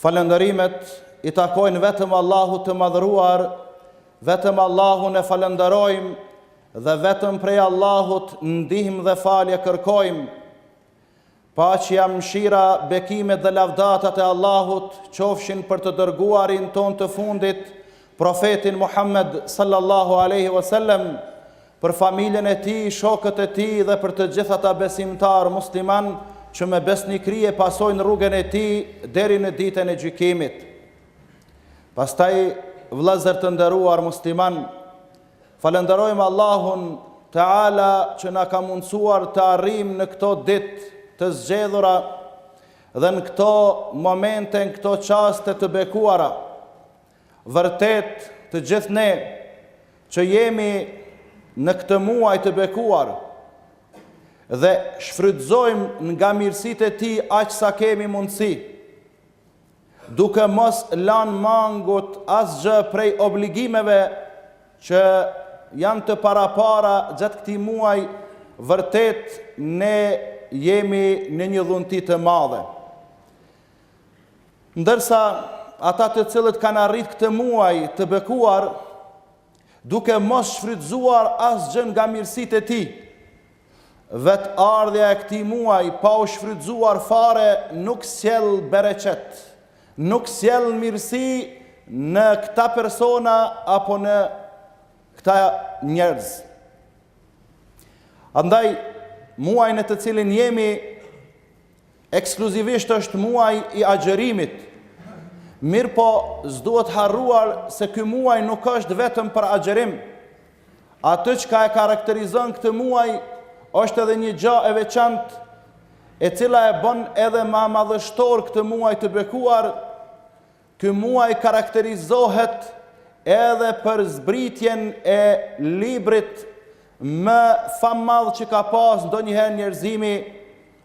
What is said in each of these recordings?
Falënderimet i takojnë vetëm Allahut të madhëruar, vetëm Allahun e falëndërojmë dhe vetëm prej Allahut ndihmë dhe falje kërkojmë. Paqja, mëshira, bekimet dhe lavdatat e Allahut qofshin për të dërguarin tonë të fundit, profetin Muhammed sallallahu alejhi wasallam, për familjen e tij, shokët e tij dhe për të gjithë ata besimtarë muslimanë që me besnikëri e pasojnë rrugën e tij deri në ditën e gjykimit. Pastaj, vëllezër të nderuar muslimanë, falënderojmë Allahun Teala që na ka mundësuar të arrijmë në këto ditë të zgjedhura dhe në këto momente, në këto çaste të bekuara. Vërtet të gjithë ne që jemi në këtë muaj të bekuar dhe shfrytëzojmë nga mirësitë e tij aq sa kemi mundësi, duke mos lanë mangut asgjë prej obligimeve që janë të parapara gjatë këtij muaj, vërtet ne jemi në një dhunti të madhe. Ndërsa, ata të cilët kanë arrit këtë muaj të bekuar, duke mos shfrytëzuar asgjë nga mirësitë e tij, vetë ardhja e këtij muaj pa u shfrytëzuar fare nuk sjell bereqet, nuk sjell mirësi në këta persona apo në këta njerëz. Andaj, muaj në të cilin jemi, Ekskluzivisht është muaj i agjërimit, mirëpo s'duhet harruar se ky muaj nuk është vetëm për agjërim. Atë çka e karakterizon këtë muaj është edhe një gja e veçantë, e cila e bon edhe ma madhështor këtë muaj të bekuar, ky muaj karakterizohet edhe për zbritjen e librit më famëmadh që ka pas ndonjëherë njerëzimi,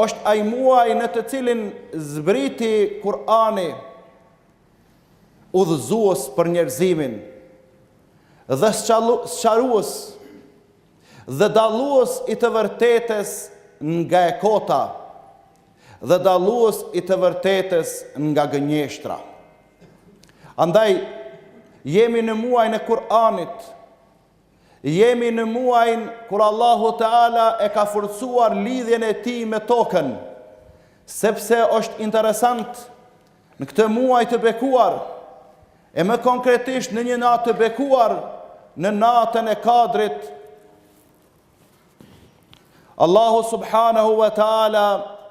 Është ai muaj në të cilin zbriti Kur'ani, udhëzues për njerëzimin dhe sqarues dhe dallues i të vërtetës nga e kota dhe dallues i të vërtetës nga gënjeshtra. Andaj, jemi në muajin e Kur'anit, Jemi në muajin kur Allahu Teala e ka forcuar lidhjen e tij me tokën, sepse është interesant në këtë muaj të bekuar, e më konkretisht në një natë të bekuar, në natën e kadrit, Allahu subhanahu wa ta'ala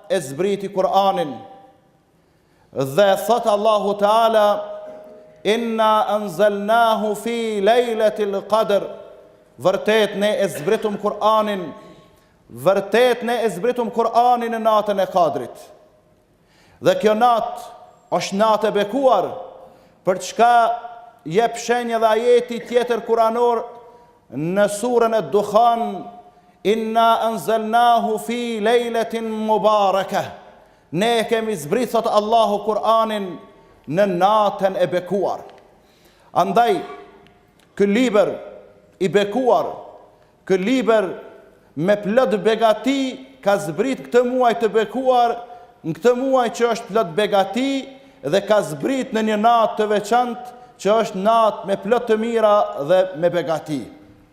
e zbriti Kur'anin. Dhe thotë Allahu Teala, Inna anzalnahu fi lejletil qadr, Vërtet ne e zbritum Kur'anin, vërtet ne e zbritum Kur'anin në natën e Kadrit. Dhe kjo natë është natë e bekuar, për çka jep shenjë dhe ajeti tjetër kuranor në surën ed-Dukhan, Inna anzalnahu fi lejletin mubarakah. Ne e kemi zbrit thotë Allahu Kur'anin në natën e bekuar. Andaj ky libër i bekuar, ky libër me plot begati ka zbrit këtë muaj të bekuar, në këtë muaj që është plot begati dhe ka zbrit në një natë të veçantë që është natë me plot të mira dhe me begati.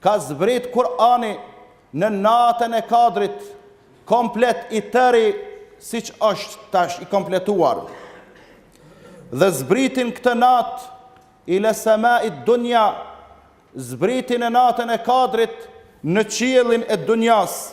Ka zbrit Kur'ani në natën e Kadrit, komplet i tëri siç është tash i kompletuar. Dhe zbriti n'këtë natë ila sama'i dunya, zbriti në natën e Kadrit në qiellin e dunjas.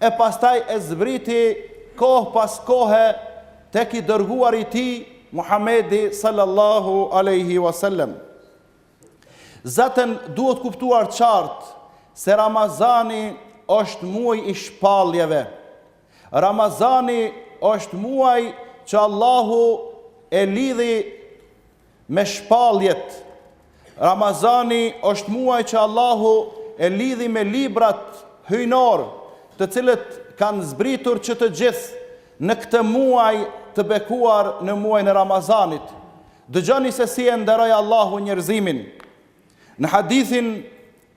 e pastaj e zbriti kohë pas kohe tek i Dërguari i Tij, Muhamedi sallallahu alejhi wa sellem. Zaten duhet kuptuar qartë se Ramazani është muaj i shpalljeve. Ramazani është muaj që Allahu e lidhi Me shpalljet, Ramazani është muaj që Allahu e lidhi me librat hyjnorë, të cilët kanë zbritur që të gjithë në këtë muaj të bekuar në muajin e Ramazanit. Dëgjoni se si e nderoi Allahu njerëzimin. Në hadithin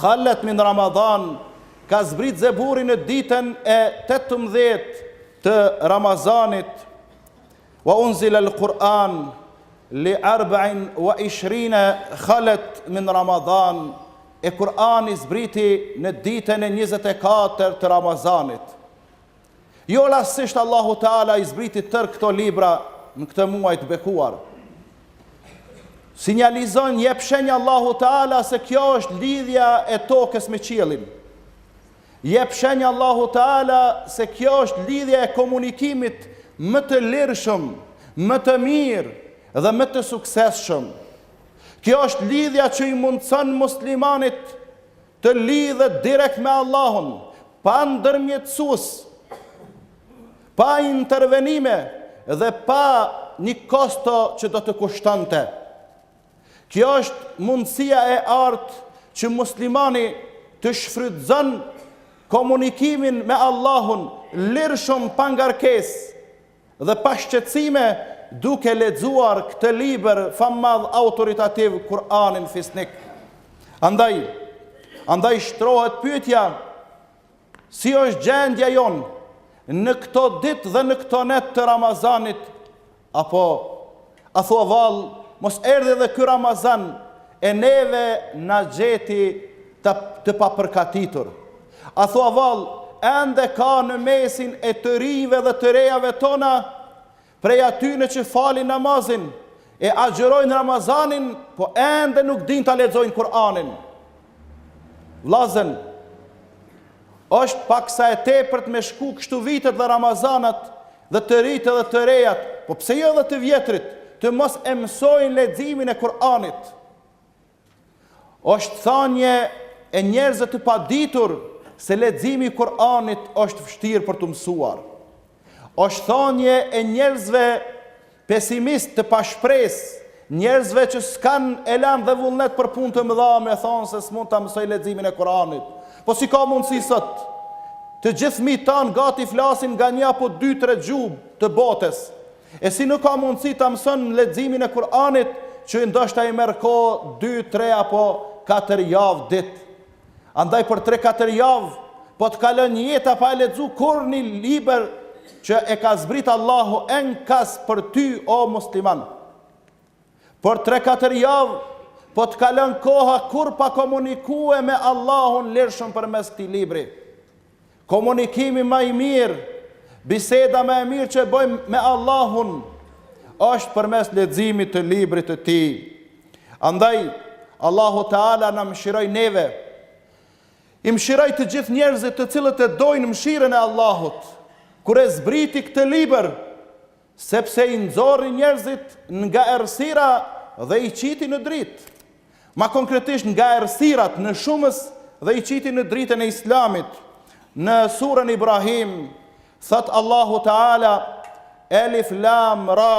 Khalet min Ramadan ka zbrit zeburi në ditën e tetëmbëdhjetë të Ramazanit, Wa unzila al-Kur'an li arba'in wa ishrina khalet min Ramadan, E Kur'ani zbriti në ditën e njëzet e katër të Ramazanit. Jo rastësisht Allahu Teala i zbriti tërë këto libra në këtë muaj të bekuar. Sinjalizon jep shenjë Allahu Teala se kjo është lidhja e tokës me qiellin. Jep shenjë Allahu Teala se kjo është lidhja e komunikimit më të lirshëm, më të mirë dhe më të suksesshëm. Kjo është lidhja që i mundëson muslimanit Të lidhet direkt me Allahun, pa ndërmjetësues, pa intervenime dhe pa një kosto që do të kushtonte. Kjo është mundësia e artë që muslimani të shfrytëzon komunikimin me Allahun lirshëm pa ngarkesë. Dhe pa shqetësime duke lexuar këtë libër famëmadh autoritativ Kur'anin fisnik. Andaj, andaj shtrohet pyetja si është gjendja jonë në këto ditë dhe në këto net të Ramazanit apo A thua vallë, mos erdhi edhe ky Ramazan e neve na gjeti të papërgatitur. A thua vallë, ende ka në mesin e të rijve dhe të rejave tona, prej atyne që falin namazin, e agjërojnë Ramazanin, po ende nuk dinë ta lexojnë Kur'anin. Vllazën Është pak sa e tepërt me shku kështu vitet dhe ramazanat dhe të ritë edhe të rejat, po pse jo edhe të vjetrit, të mos e mësojnë leximin e Kur'anit. Është thanje e njerëzve të paditur se leximi i Kur'anit është vështirë për t'u mësuar. Është thanje e njerëzve Pesimist të pashpresë, njerëzve që s'kanë elan dhe vullnet për punë të mëdha me thonë se s'mund ta mësoj leximin e Kuranit. Po si ka mundësi sot? Të gjithë fëmijët tanë gati flasin nga një apo dy tre gjuhë të botës. E si nuk ka mundësi ta mëson leximin e Kuranit që ndoshta i merr kohë dy tre apo katër javë ditë. Andaj për tre katër javë po të kalon jeta pa e lexu kurrë ni libër që e ka zbrit Allahu enkas për ty o musliman për tre katër javë po të kalon koha kurrë pa komunikue me Allahun lirshëm përmes këtij libri Komunikimi ma i mirë, biseda ma e mirë që bëjmë me Allahun, është përmes leximit të librit të Tij. Andaj, Allahu Teala na mëshiroi neve, i mëshiroi të gjithë njerëzit të cilët e dojnë mëshirën e Allahut, kur e zbriti këtë libër, Sepse i nxorri njerëzit nga errësira dhe i qiti në dritë. Ma konkretisht nga errësirat në shumës dhe i qiti në dritën e Islamit. Në Surën Ibrahim thotë Allahu Teala, Elif Lam Ra,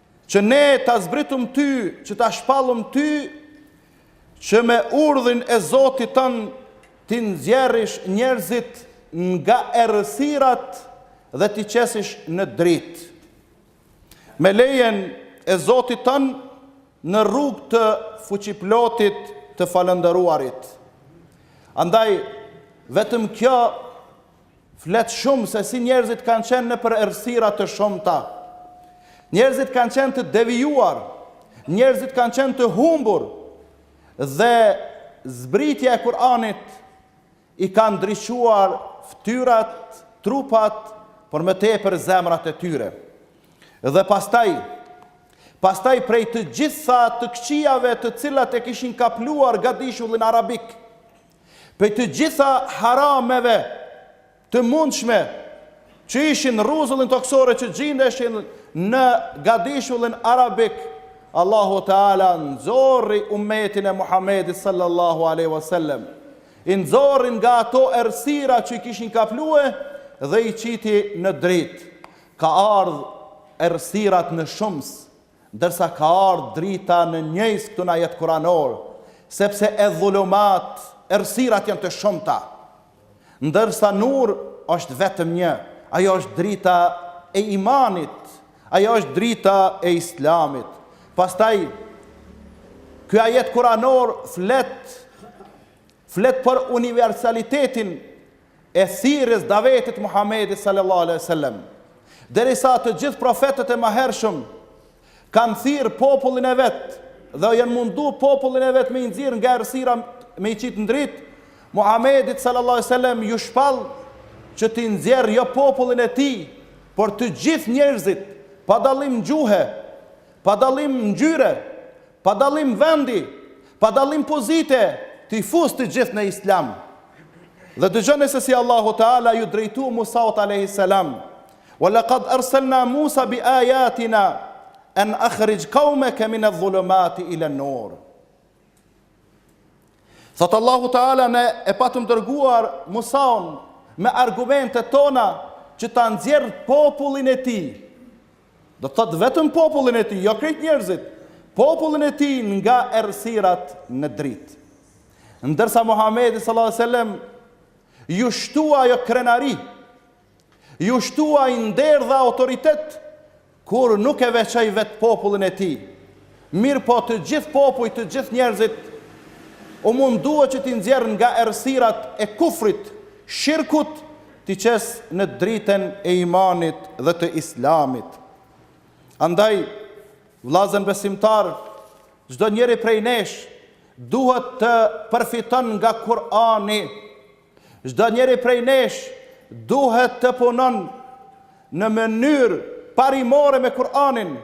Që ne ta zbritëm ty, që ta shpallëm ty, që me urdhrin e Zotit tënd t'i nxjerrish njerëzit nga errësirat dhe t'i qesish në dritë. Me lejen e Zotit tënd në rrugë të Fuqiplotit të Falënderuarit. Andaj vetëm kjo Flet shumë se si njerëzit kanë qenë nëpër errësira të shumta. Njerëzit kanë qenë të devijuar, njerëzit kanë qenë të humbur dhe zbritja e Kur'anit i ka ndriçuar ftyrat, trupat, por më tepër zemrat e tyre. Dhe pastaj, pastaj prej të gjitha të këqijave të cilat e kishin kapluar gadishullin arabik, Prej të gjitha harameve të mundshme që ishin rruzullin tokësore që gjindeshin në gadishullin arabik, Allahu Teala nxorri umetin e Muhamedit sallallahu alejhi wa sellem, i nxorri nga ato errësira që i kishin kaplue dhe i qiti në dritë. Ka ardhë errësirat në shumës, ndërsa ka ardhë drita në njëjës këtu në ajet kuranor, sepse edh-dhulumat, errësirat janë të shumta, ndërsa nur është vetëm një, ajo është drita e imanit, ajo është drita e Islamit. Pastaj ky ajet kuranor flet flet për universalitetin e thirrjes davetit Muhamedit sallallahu alejhi ve sellem, derisa të gjithë profetët e mëhershëm kanë thirrë popullin e vet dhe janë mundu popullin e vet me i nxjerrë nga errësira me i qit në dritë, Muhamedit sallallahu alejhi ve sellem iu shpall që t'i nxjerrë jo popullin e tij, por të gjithë njerëzit, pa dallim gjuhe, Pa dallim ngjyre, pa dallim vendi, pa dallim pozite, t'i fusë të gjithë në Islam. Dhe dëgjoni se si Allahu Teala iu drejtu Musaut alejhi selam, Wa laqad arsalna Musa bi ayatina an akhrij qaumaka min adh-dhulumati ila an-nur. Thotë Allahu Teala ne e patëm dërguar Musaun me argumentet tona që ta nxjerrë popullin e tij Do të thotë vetëm popullin e tij, jo krejt njerëzit, popullin e tij nga errësirat në dritë. Ndërsa Muhamedit sallallahu alaihi wasallam ju shtua ajo krenari, ju shtua ai nder dhe autoritet, kur nuk e veçoi veç popullin e tij, Mirëpo të gjithë popujt, të gjithë njerëzit, u mundua që t'i nxjerrë nga errësirat e kufrit, shirkut, t'i qesë në dritën e imanit dhe të Islamit. Andaj, vëllazën besimtarë, çdo njeri prej nesh duhet të përfiton nga Kur'ani, çdo njeri prej nesh duhet të punon në mënyrë parimore me Kur'anin,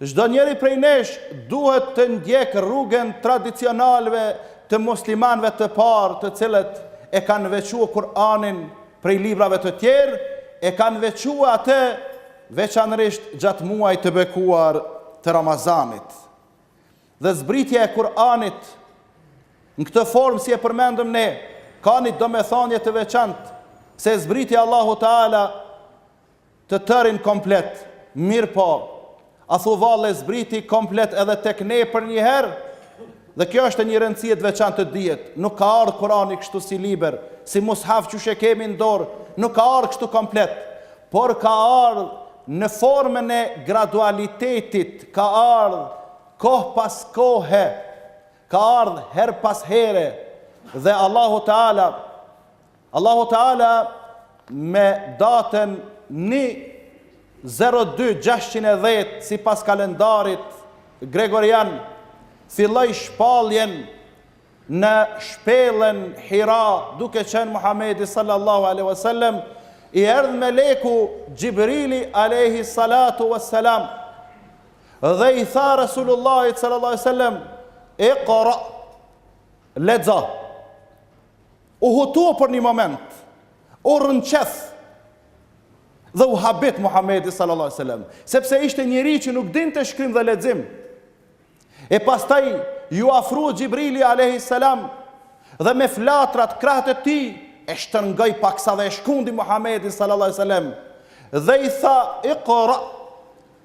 Çdo njeri prej nesh duhet të ndjekë rrugën tradicionale të muslimanëve të parë të cilët e kanë veçue Kur'anin prej librave të tjerë, e kanë veçue atë veçanërisht gjatë muajit të bekuar të Ramazanit. Dhe zbritja e Kur'anit në këtë formë si e përmendëm ne ka një domethënie të veçantë pse e zbriti Allahu Teala, Të tërin komplet, mirëpo, athua vallë zbriti komplet edhe tek ne për një herë dhe kjo është e një rëndësie të veçantë të dihet, nuk ka ardhë Kurani kështu si libër, si Mushaf qysh e kemi në dorë, nuk ka ardhë kështu komplet, por ka ardhë në formën e gradualitetit, ka ardhë kohë pas kohe, ka ardhë herë pas here dhe Allahu Teala, Allahu Teala me datën një zero dy gjashtëqind e dhjetë sipas kalendarit gregorian filloi shpalljen në shpellën Hira duke qenë Muhamedi sallallahu alejhi wa sellem i erdh meleku Xhibrili alejhi salatu wa selam dhe i tha Resulullahit sallallahu alejhi wa sellem iqra lexo U hutua për një moment, u rrënqeth dhe u habit Muhamedi sallallahu alejhi we sellem, sepse ishte njeri që nuk dinte shkrim dhe lexim. E pastaj iu afrua Xhibrili alejhi selam dhe me flatrat krahët e tij e shtërngoi paksa dhe e shkundi Muhamedin sallallahu alejhi we sellem dhe i tha iqra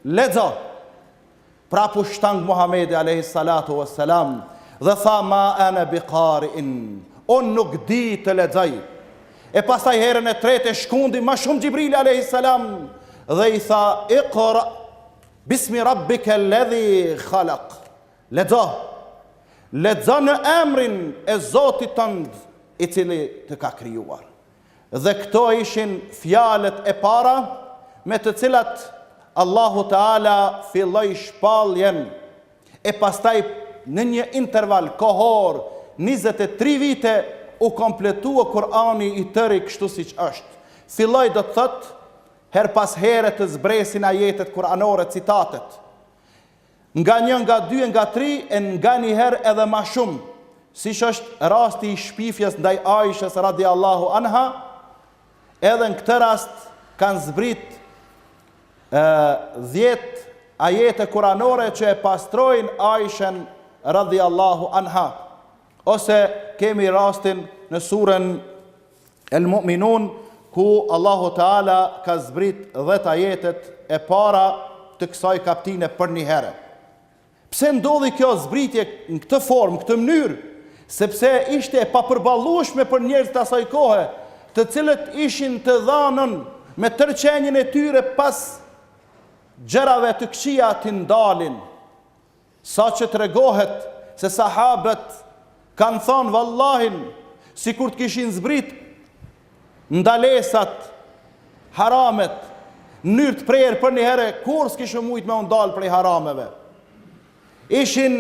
lexo Prap u shtang Muhamedi alejhi salatu ue selam dhe tha ma ene bi qari'in, unë nuk di të lexoj. E pastaj herën e tretë e shkundi më shumë Xhibrili alejhi selam dhe i tha iqra bismi rabbike ledhi khalaq. Lexo. Lexo në emrin e Zotit tënd i cili të ka krijuar. Dhe këto ishin fjalët e para me të cilat Allahu Teala filloi shpalljen e pastaj në një interval kohor njëzet e tri vite u kompletua Kur'ani i tëri kështu siç është. Filloi do të thotë herë pas here të zbresin ajetet kur'anore, citatet. Nga një, nga dy e nga tri e nganjëherë edhe ma shumë, siç është rasti i shpifjes ndaj Aishes radijallahu anha, edhe në këtë rast kanë zbrit dhjetë ajete kuranore që e pastrojnë Aishen radijallahu anha, ose kemi rastin në surën El Mu'minun ku Allahu Teala ka zbrit dhjetë ajetet e para të kësaj kaptine përnjëherë. Pse ndodhi kjo zbritje në këtë formë, këtë mënyrë? Sepse ishte e papërballueshme për njerëzit të asaj kohe, të cilët ishin të dhanën me tërë qenien e tyre pas gjërave të këqija t'i ndalin. Saqë tregohet se sahabët kanë thanë vallahin sikur të kishin zbrit ndalesat haramet në mënyrë të prerë përnjëherë kurrë s'kishim mujt me u ndal prej harameve. Ishin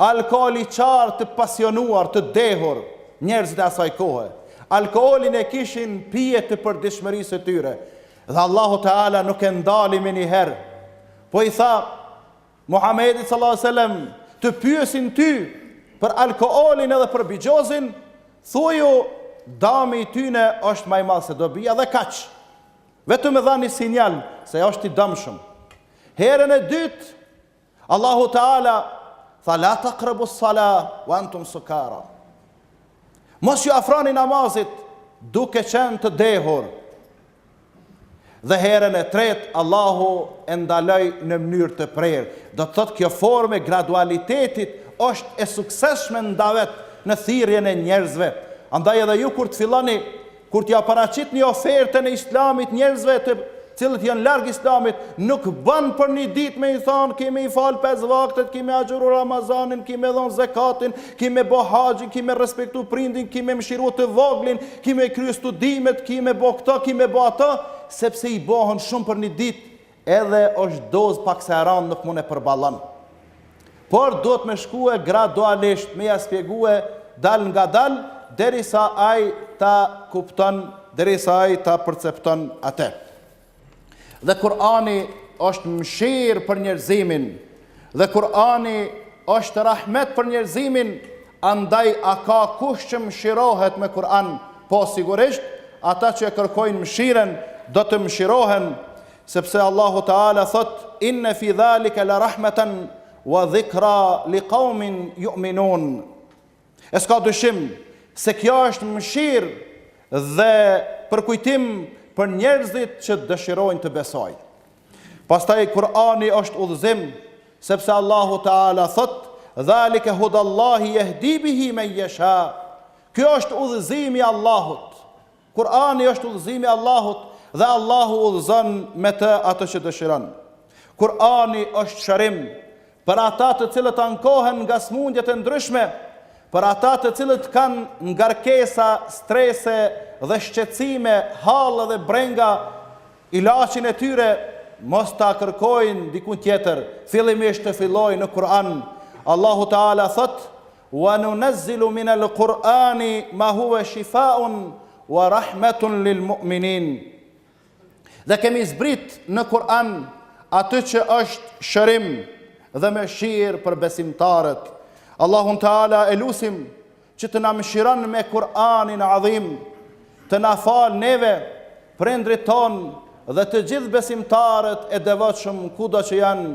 alkoolxhinj të pasionuar, të dehur njerëzit e asaj kohe. Alkoolin e kishin pije të përditshmërisë së tyre. Dhe Allahu Teala nuk e ndali menjëherë Po i tha Muhamedit sallallahu alejhi ve selem, të pyesin ty për alkoolin edhe për bixhozin, thuaju dami i tyne është ma i madh se dobia edhe kaq. Vetëm e dha një sinjal se është i damshëm. Herën e dytë Allahu Teala tha la taqrabu s-sala wa antum sukara. Mos ju afroni namazit duke qenë të dehur. Dhe herën e tretë Allahu e ndaloi në mënyrë të prerë. Do të thotë kjo formë e gradualitetit është e suksesshme në davet në thirrjen e njerëzve. Andaj edhe ju kur të filloni, kur t'ia paraqitni ofertën e Islamit njerëzve të cilët janë larg Islamit, nuk bën për një ditë me i thanë ki me i falë pesë vaktet, ki me agjëru Ramazanin, ki me dhonë zekatin, ki me bo haxhin, ki me respektu prindin, ki me mëshiru të voglin, ki me krye studimet, ki me bo këto, ki me bo ato, sepse i bohen shumë për një ditë, edhe është dozë paksa e randë nuk mund e përballon. Por duhet me shkue gradualisht, me ia shpjegue dalngadal, derisa ai ta kupton, derisa ai ta percepton atë. Dhe Kurani është mëshirë për njerëzimin dhe Kurani është rahmet për njerëzimin, andaj a ka kush që mëshirohet me Kur'an? Po sigurisht, ata që e kërkojnë mëshiren do të mëshirohen, sepse Allahu Teala thot: "Inna fi zalika la rahmatan wa dhikra li qaumin yu'minun." E s'ka dyshim se kjo është mëshirë dhe përkujtim për njerëzit që dëshirojnë të besojnë. Pastaj Kur'ani është udhëzim, sepse Allahu Teala thotë: "Dhalike hudallahi yahdi bihi men yasha." Kjo është udhëzimi i Allahut. Kur'ani është udhëzimi i Allahut dhe Allahu udhëzon me të atë që dëshiron. Kur'ani është shërim për ata të cilët ankohen nga sëmundjet e ndryshme, për ata të cilët kanë ngarkesa, strese dhe shqetësime, halle dhe brenga, ilaçin e tyre mos ta kërkojnë dikun tjetër, fillimisht të fillojnë në Kur'an. Allahu Teala thotë: Wa nunazzilu min al Kur'ani ma huwa shifa'un wa rahmatun lil mu'minin Dhe kemi zbrit në Kur'an atë që është shërim dhe mëshirë për besimtarët. Allahun Teala e lusim që të na mëshiron me Kur'anin Adhim, të na falë neve, prindrit tonë dhe të gjithë besimtarët e devotshëm kudo që janë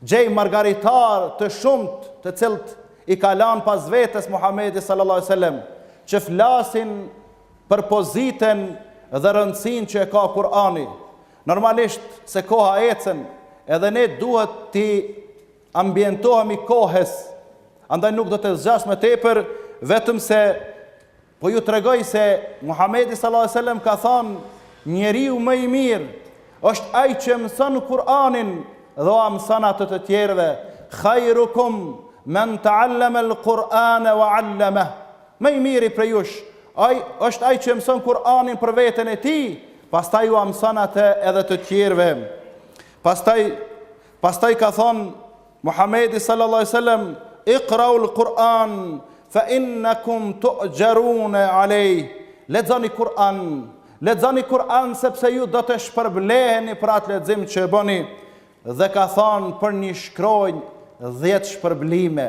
gjej margaritarë të shumtë të cilët i ka lanë pas vetes Muhamedi sallallahu alejhi ve selem, që flasin për pozitën dhe rëndësinë që e ka Kur'ani. Normalisht se koha ecën, edhe ne duhet t'i ambientohemi kohës, andaj nuk do të zgjas më tepër, vetëm se Po ju tregoj se Muhamedi sallallahu alejhi ve sellem ka thënë, njeriu më i mirë është ai që e mëson Kur'anin dhe ua mëson atë të tjerëve, khairukum men ta'allama al-Qur'ana wa 'allamah. Më i miri prej jush, ai është ai që e mëson Kur'anin për veten e tij, pastaj ua mëson atë edhe të tjerëve. Pastaj pastaj ka thënë Muhamedi sallallahu alejhi ve sellem, Iqra'ul Kur'an fa innakum tu'jarune alejh, Lexoni Kur'an, lexoni Kur'an sepse ju do të shpërbleheni për atë lexim që e boni, dhe ka thënë për një shkronjë dhjetë shpërblime,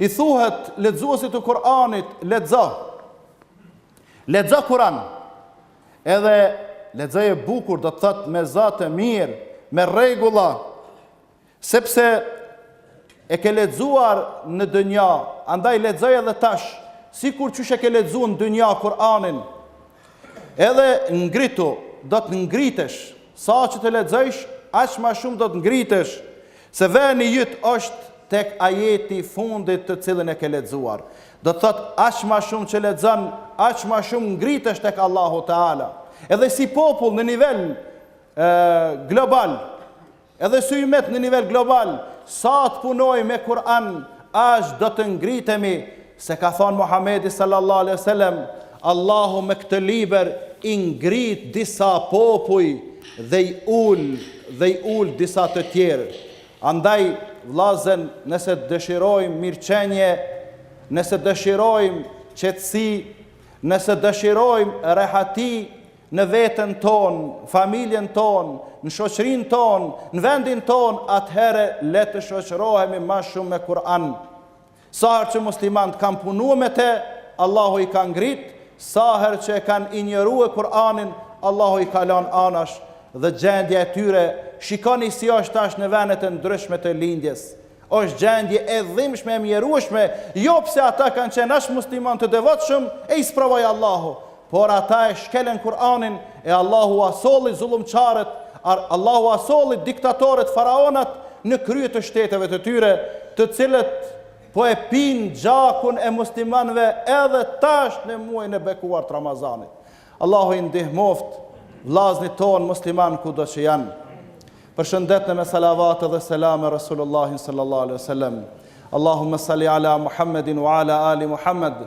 I thuhet lexuesit të Kur'anit, lexo. Lexo Kur'an. Edhe lexoje bukur, do të thotë me zë të mirë, me rregulla. Sepse e ke lexuar në dynja, andaj lexoje edhe tash, sikur qysh e ke lexuar në dynja Kur'anin. Edhe ngritu, do të ngritesh. Sa që të lexojsh, aq ma shumë do të ngritesh. Se veni yt është tek ajeti i fundit të cilin e ke lexuar. Do të thotë aq ma shumë që lexon, aq ma shumë ngritesh tek Allahu Teala. Edhe si popull në nivel global, edhe si ymet në nivel global, sa të punojmë me Kur'an, aq do të ngritemi Se ka thënë Muhamedi sallallahu alejhi ve selem, Allahu me këtë libër i ngrit disa popuj dhe i ul dhe i ul disa të tjerë. Andaj, vëllazën, nëse dëshirojmë mirëqenie, nëse dëshirojmë qetësi, nëse dëshirojmë rehati në veten tonë, familjen tonë, në shoqërinë tonë, në vendin tonë, atëherë le të shoqërohemi ma shumë me Kur'an. Sa herë që muslimantë kanë punue me te, Allahu i ka ngrit, sa herë që e kanë injorue Kur'anin, Allahu i ka lanë anash, dhe gjendja e tyre, shikoni si është tash në venet e ndryshme të lindjes. Është gjendje e dhimshme e mjerueshme, jo pse ata kanë qenë aq muslimanë të devotshëm, e i sprovoi Allahu, Por ata e shkelën Kur'anin e Allahu ua solli zullumqarët, Allahu ua solli diktatorët, faraonat në krye të shteteve të tyre, të cilët po e pinë gjakun e muslimanëve edhe tash në muajin e bekuar të Ramazanit. Allahu i ndihmoftë vllaznit tonë musliman kudo që janë. Përshëndetne me salavate dhe selame Rasulullahin sallallahu alaihi wasallam. Allahumma salli ala Muhammedin wa ala ali Muhammed.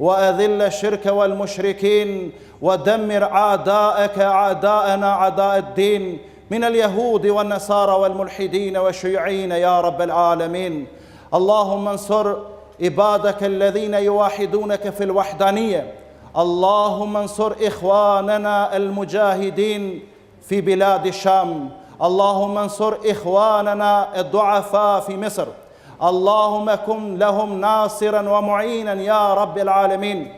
واذل الشرك والمشركين ودمر اعداءك اعداءنا اعداء الدين من اليهود والنصارى والملحدين والشيعين يا رب العالمين اللهم انصر عبادك الذين يوحدونك في الوحدانيه اللهم انصر اخواننا المجاهدين في بلاد الشام اللهم انصر اخواننا الضعفاء في مصر اللهم كن لهم ناصرا ومعينا يا رب العالمين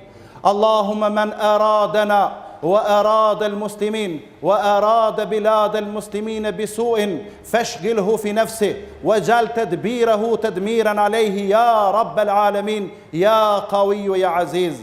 اللهم من أرادنا وأراد المسلمين وأراد بلاد المسلمين بسوء فاشغله في نفسه وجعل تدبيره تدميرا عليه يا رب العالمين يا قوي يا عزيز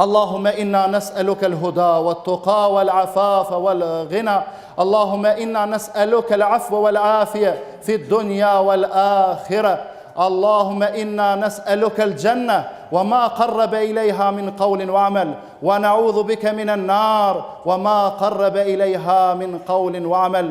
اللهم إنا نسألك الهدى والتقى والعفاف والغنى اللهم إنا نسألك العفو والعافية في الدنيا والاخره اللهم انا نسالك الجنه وما قرب اليها من قول وعمل ونعوذ بك من النار وما قرب اليها من قول وعمل